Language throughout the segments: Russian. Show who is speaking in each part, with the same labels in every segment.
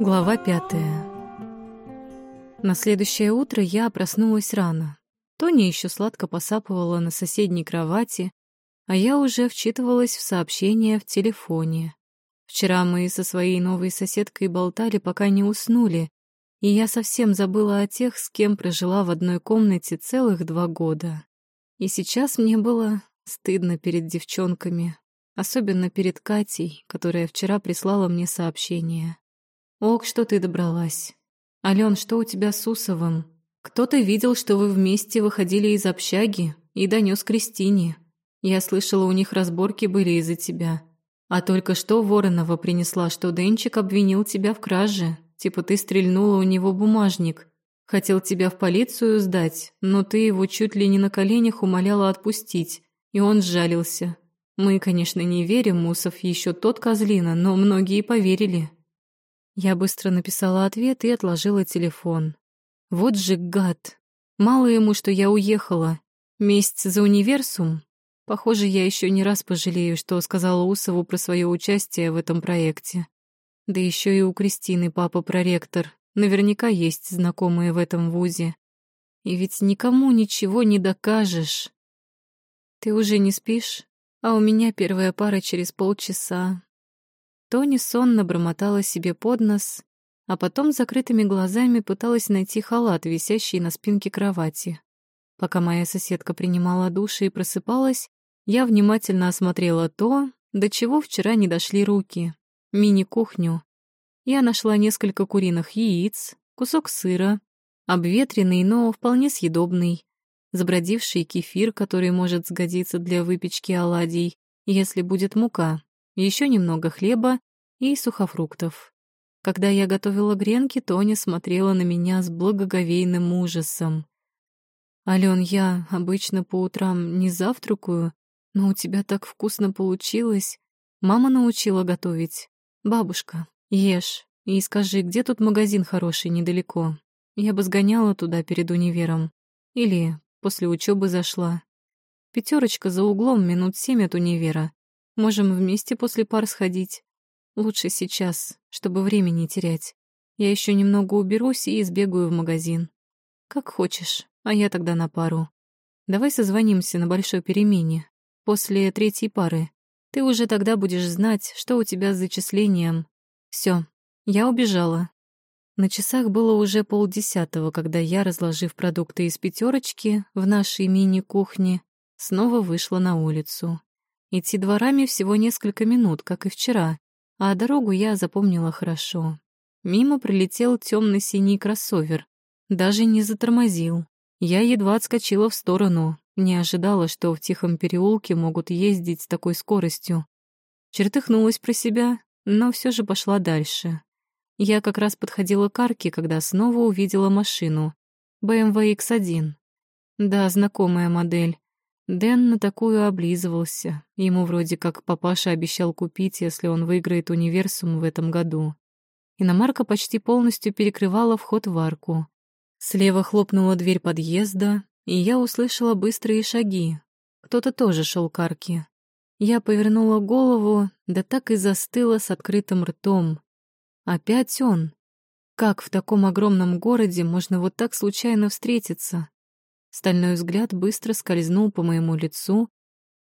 Speaker 1: Глава пятая. На следующее утро я проснулась рано. Тоня еще сладко посапывала на соседней кровати, а я уже вчитывалась в сообщения в телефоне. Вчера мы со своей новой соседкой болтали, пока не уснули, и я совсем забыла о тех, с кем прожила в одной комнате целых два года. И сейчас мне было стыдно перед девчонками, особенно перед Катей, которая вчера прислала мне сообщение. «Ок, что ты добралась. Ален, что у тебя с Усовым? Кто-то видел, что вы вместе выходили из общаги и донес Кристине. Я слышала, у них разборки были из-за тебя. А только что Воронова принесла, что Денчик обвинил тебя в краже, типа ты стрельнула у него бумажник. Хотел тебя в полицию сдать, но ты его чуть ли не на коленях умоляла отпустить, и он сжалился. Мы, конечно, не верим, Мусов еще тот козлина, но многие поверили. Я быстро написала ответ и отложила телефон. Вот же гад. Мало ему, что я уехала. Месть за универсум? Похоже, я еще не раз пожалею, что сказала Усову про свое участие в этом проекте. Да еще и у Кристины папа проректор. Наверняка есть знакомые в этом вузе. И ведь никому ничего не докажешь. Ты уже не спишь? А у меня первая пара через полчаса. Тони сонно бормотала себе под нос, а потом закрытыми глазами пыталась найти халат, висящий на спинке кровати. Пока моя соседка принимала душ и просыпалась, я внимательно осмотрела то, до чего вчера не дошли руки. Мини-кухню. Я нашла несколько куриных яиц, кусок сыра, обветренный, но вполне съедобный, забродивший кефир, который может сгодиться для выпечки оладий, если будет мука, еще немного хлеба и сухофруктов. Когда я готовила гренки, Тоня смотрела на меня с благоговейным ужасом. «Ален, я обычно по утрам не завтракаю, но у тебя так вкусно получилось. Мама научила готовить. Бабушка, ешь и скажи, где тут магазин хороший недалеко. Я бы сгоняла туда перед универом. Или После учебы зашла. Пятерочка за углом, минут семь от универа. Можем вместе после пар сходить. Лучше сейчас, чтобы время не терять. Я еще немного уберусь и сбегаю в магазин. Как хочешь, а я тогда на пару. Давай созвонимся на большой перемене. После третьей пары. Ты уже тогда будешь знать, что у тебя с зачислением. Все, я убежала. На часах было уже полдесятого, когда я, разложив продукты из пятерочки в нашей мини-кухне, снова вышла на улицу. Идти дворами всего несколько минут, как и вчера, а дорогу я запомнила хорошо. Мимо прилетел темно синий кроссовер. Даже не затормозил. Я едва отскочила в сторону, не ожидала, что в тихом переулке могут ездить с такой скоростью. Чертыхнулась про себя, но все же пошла дальше. Я как раз подходила к арке, когда снова увидела машину. BMW X1. Да, знакомая модель. Дэн на такую облизывался. Ему вроде как папаша обещал купить, если он выиграет универсум в этом году. Иномарка почти полностью перекрывала вход в арку. Слева хлопнула дверь подъезда, и я услышала быстрые шаги. Кто-то тоже шел к арке. Я повернула голову, да так и застыла с открытым ртом. Опять он. Как в таком огромном городе можно вот так случайно встретиться? Стальной взгляд быстро скользнул по моему лицу.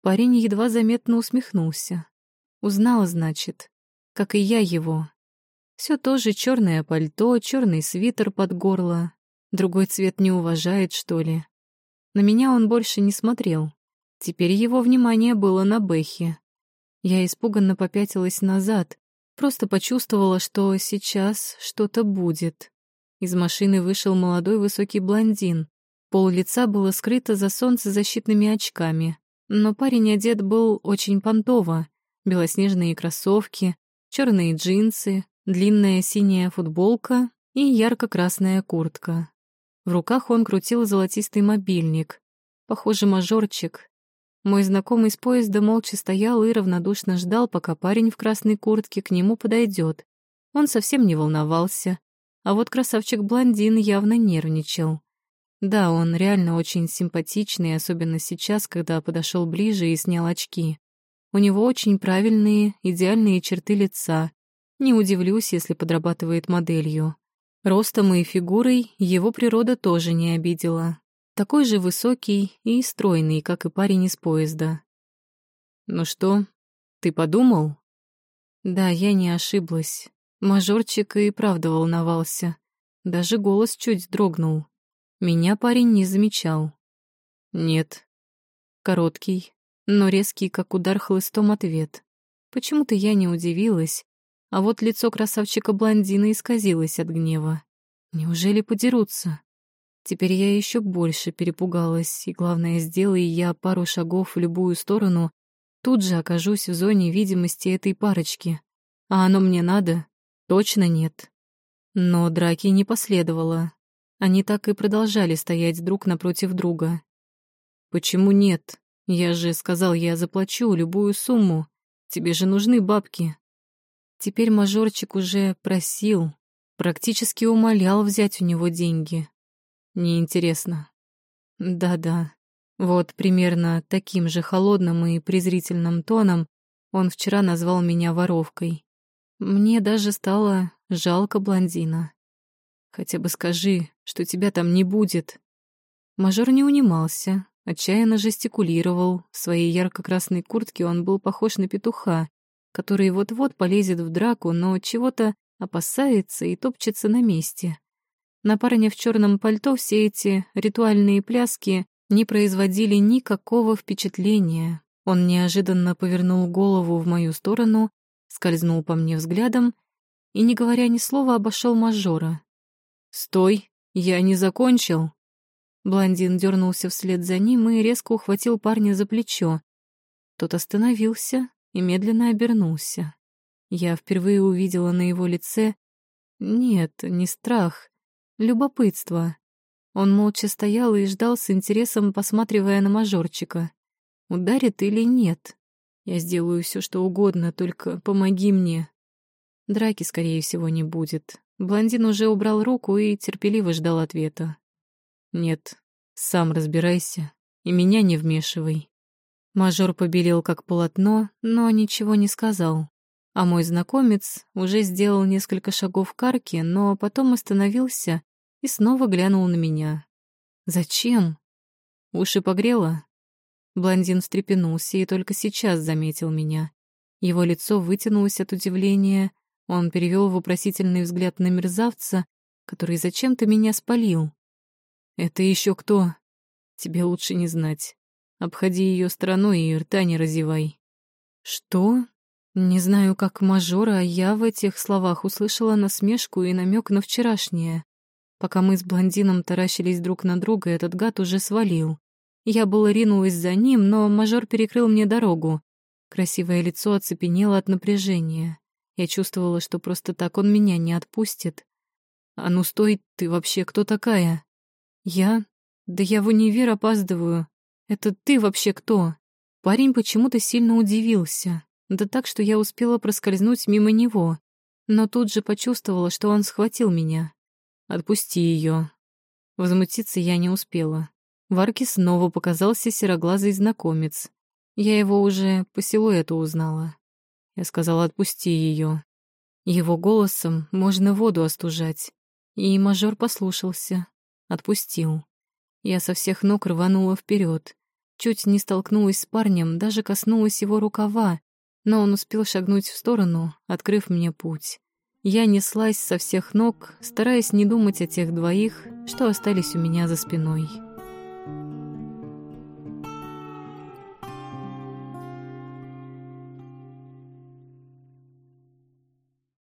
Speaker 1: Парень едва заметно усмехнулся. Узнал, значит, как и я его. Все то же черное пальто, черный свитер под горло. Другой цвет не уважает, что ли? На меня он больше не смотрел. Теперь его внимание было на Бэхе. Я испуганно попятилась назад, Просто почувствовала, что сейчас что-то будет. Из машины вышел молодой высокий блондин. Пол лица было скрыто за солнцезащитными очками, но парень одет был очень понтово. Белоснежные кроссовки, черные джинсы, длинная синяя футболка и ярко-красная куртка. В руках он крутил золотистый мобильник. Похоже, мажорчик, мой знакомый с поезда молча стоял и равнодушно ждал, пока парень в красной куртке к нему подойдет. Он совсем не волновался, а вот красавчик-блондин явно нервничал. Да, он реально очень симпатичный, особенно сейчас, когда подошел ближе и снял очки. У него очень правильные, идеальные черты лица, Не удивлюсь, если подрабатывает моделью. Ростом и фигурой его природа тоже не обидела. Такой же высокий и стройный, как и парень из поезда. «Ну что, ты подумал?» Да, я не ошиблась. Мажорчик и правда волновался. Даже голос чуть дрогнул. Меня парень не замечал. «Нет». Короткий, но резкий, как удар хлыстом ответ. Почему-то я не удивилась, а вот лицо красавчика-блондина исказилось от гнева. Неужели подерутся? Теперь я еще больше перепугалась, и, главное, сделай я пару шагов в любую сторону, тут же окажусь в зоне видимости этой парочки. А оно мне надо? Точно нет. Но драки не последовало. Они так и продолжали стоять друг напротив друга. «Почему нет? Я же сказал, я заплачу любую сумму. Тебе же нужны бабки». Теперь мажорчик уже просил, практически умолял взять у него деньги. Неинтересно. Да-да, вот примерно таким же холодным и презрительным тоном он вчера назвал меня воровкой. Мне даже стало жалко блондина. Хотя бы скажи, что тебя там не будет. Мажор не унимался, отчаянно жестикулировал. В своей ярко-красной куртке он был похож на петуха, который вот-вот полезет в драку, но чего-то опасается и топчется на месте. На парня в черном пальто все эти ритуальные пляски не производили никакого впечатления. Он неожиданно повернул голову в мою сторону, скользнул по мне взглядом и, не говоря ни слова, обошел мажора. «Стой, я не закончил!» Блондин дернулся вслед за ним и резко ухватил парня за плечо. Тот остановился и медленно обернулся. Я впервые увидела на его лице... Нет, не страх, любопытство. Он молча стоял и ждал с интересом, посматривая на мажорчика. Ударит или нет? Я сделаю все, что угодно, только помоги мне. Драки, скорее всего, не будет. Блондин уже убрал руку и терпеливо ждал ответа. «Нет, сам разбирайся и меня не вмешивай». Мажор побелел как полотно, но ничего не сказал. А мой знакомец уже сделал несколько шагов к арке, но потом остановился и снова глянул на меня. «Зачем?» «Уши погрело?» Блондин встрепенулся и только сейчас заметил меня. Его лицо вытянулось от удивления, он перевел вопросительный взгляд на мерзавца, который зачем-то меня спалил. «Это еще кто?» «Тебе лучше не знать. Обходи ее стороной и рта не разевай». «Что?» Не знаю, как мажора, а я в этих словах услышала насмешку и намек на вчерашнее. Пока мы с блондином таращились друг на друга, этот гад уже свалил. Я было ринулась за ним, но мажор перекрыл мне дорогу. Красивое лицо оцепенело от напряжения. Я чувствовала, что просто так он меня не отпустит. «А ну стой, ты вообще кто такая?» «Я? Да я в универ опаздываю. Это ты вообще кто?» Парень почему-то сильно удивился. Да так, что я успела проскользнуть мимо него. Но тут же почувствовала, что он схватил меня. «Отпусти ее. Возмутиться я не успела. В арке снова показался сероглазый знакомец. Я его уже по силуэту узнала. Я сказала, отпусти ее. Его голосом можно воду остужать. И мажор послушался. Отпустил. Я со всех ног рванула вперед. Чуть не столкнулась с парнем, даже коснулась его рукава, но он успел шагнуть в сторону, открыв мне путь. Я неслась со всех ног, стараясь не думать о тех двоих, что остались у меня за спиной.